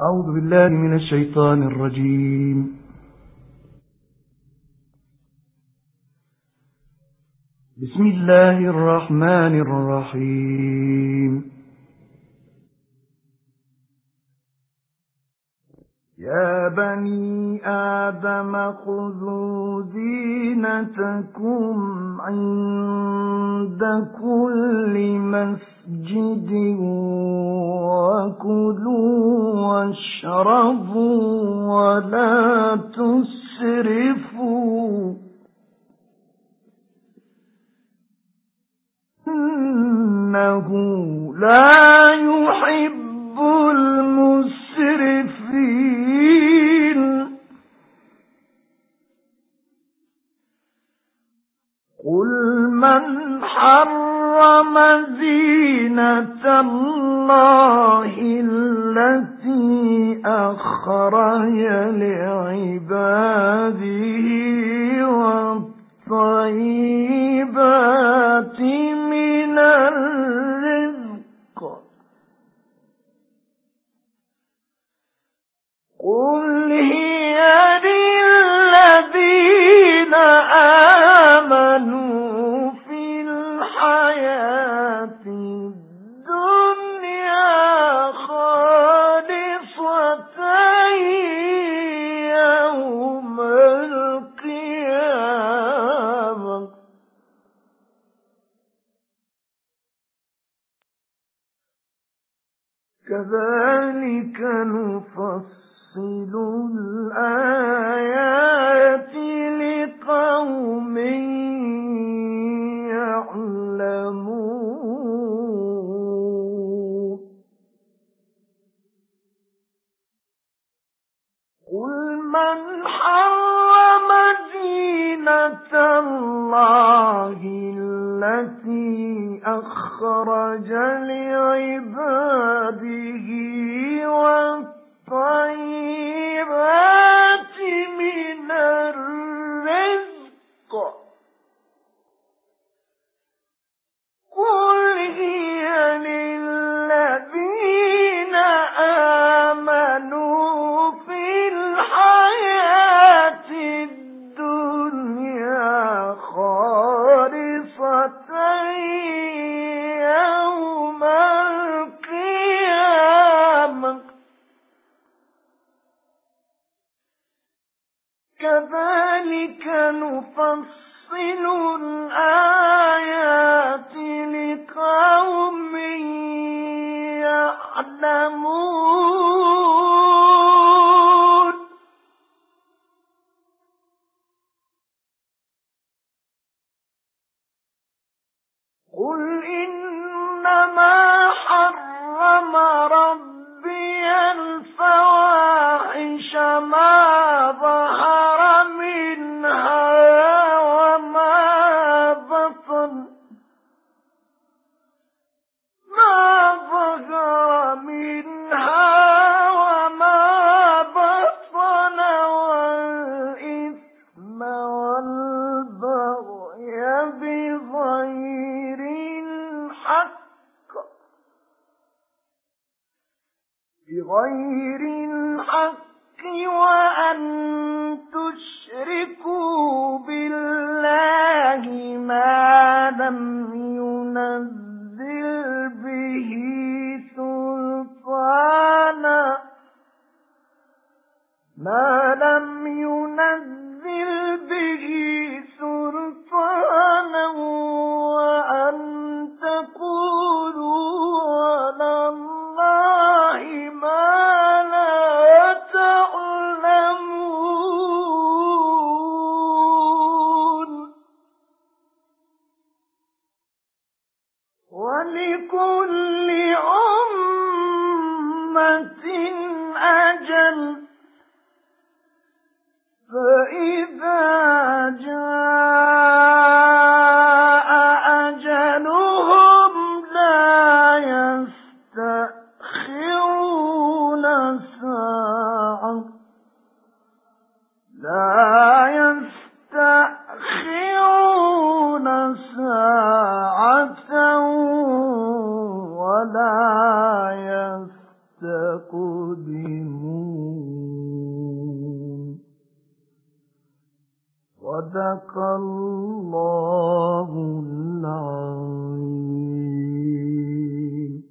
أعوذ بالله من الشيطان الرجيم. بسم الله الرحمن الرحيم. يا بني آدم خذوا زينتكم عند كل مسجد وكلوا واشربوا ولا تسرفوا. إنه لا يحب المسرفين. قل من حرم زينة الله التي أخرج لعباده والطيبات من الرزق. قل هي للذين آمنوا كذلك نفصل الآيات لقوم يعلمون. قل من حرم زينة الله التي أخرج لعباده والطيبات كذلك نفصل الآيات لقوم يعلمون. قل إنما حرم ربي بغير الحق وأن تشركوا بالله ما لم ينزل ولكل أمة أجل. صدق الله العظيم.